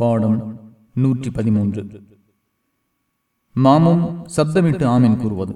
பாடம் நூற்றி பதிமூன்று. மாமும் சப்தமிட்டு ஆமீன் கூறுவது.